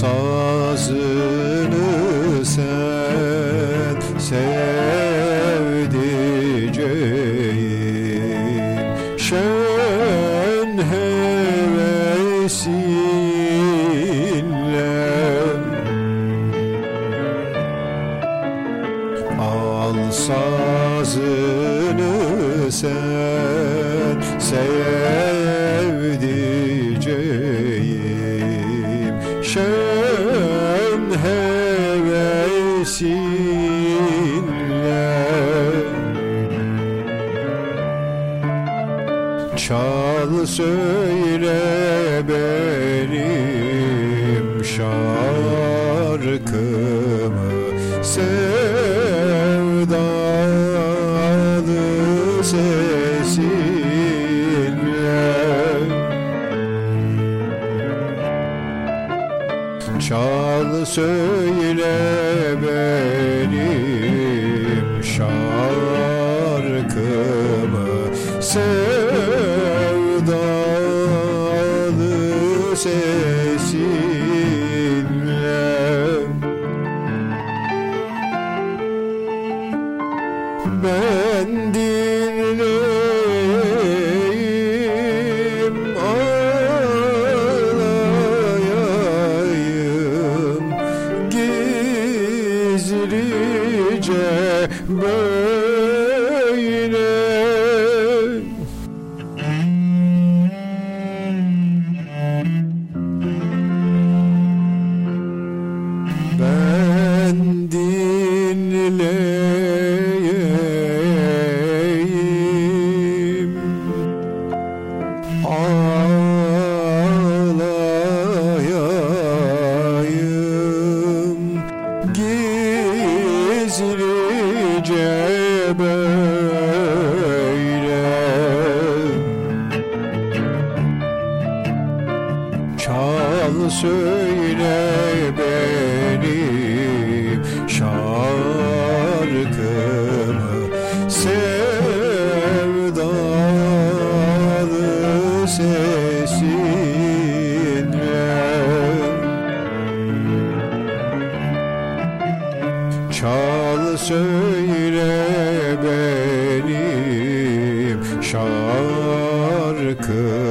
sazını sen sevdiceğim. Şen hevesinle al sazını sen sevdiceğim Çal söyle benim şarkımı. Sevdalı Çal söyle benim şarkımı. Sevdalı sesinle ben dinleyim gizlice böyle ben dinleyeyim. ağlayayım böyle Çal söyle benim benim şarkımı sevdalı